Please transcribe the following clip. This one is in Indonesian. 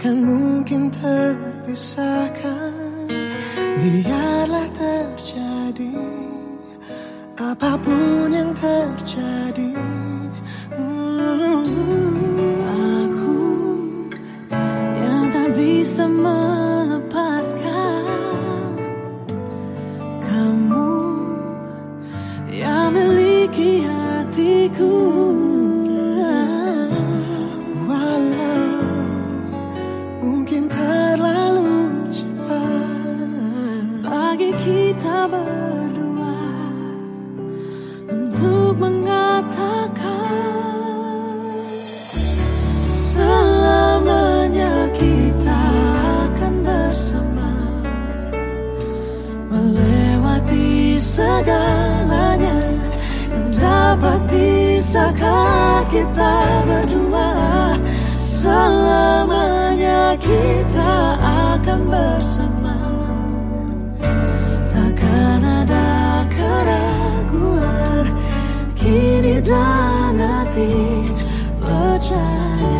takkan mungkin terpisahkan. Biarlah terjadi apa pun yang terjadi. Aku yang tak bisa melepaskan. Kamu yang miliki hatiku berdua Untuk mengatakan Selamanya kita akan bersama Melewati segalanya Yang dapat pisahkan kita berdua? Selamanya done at the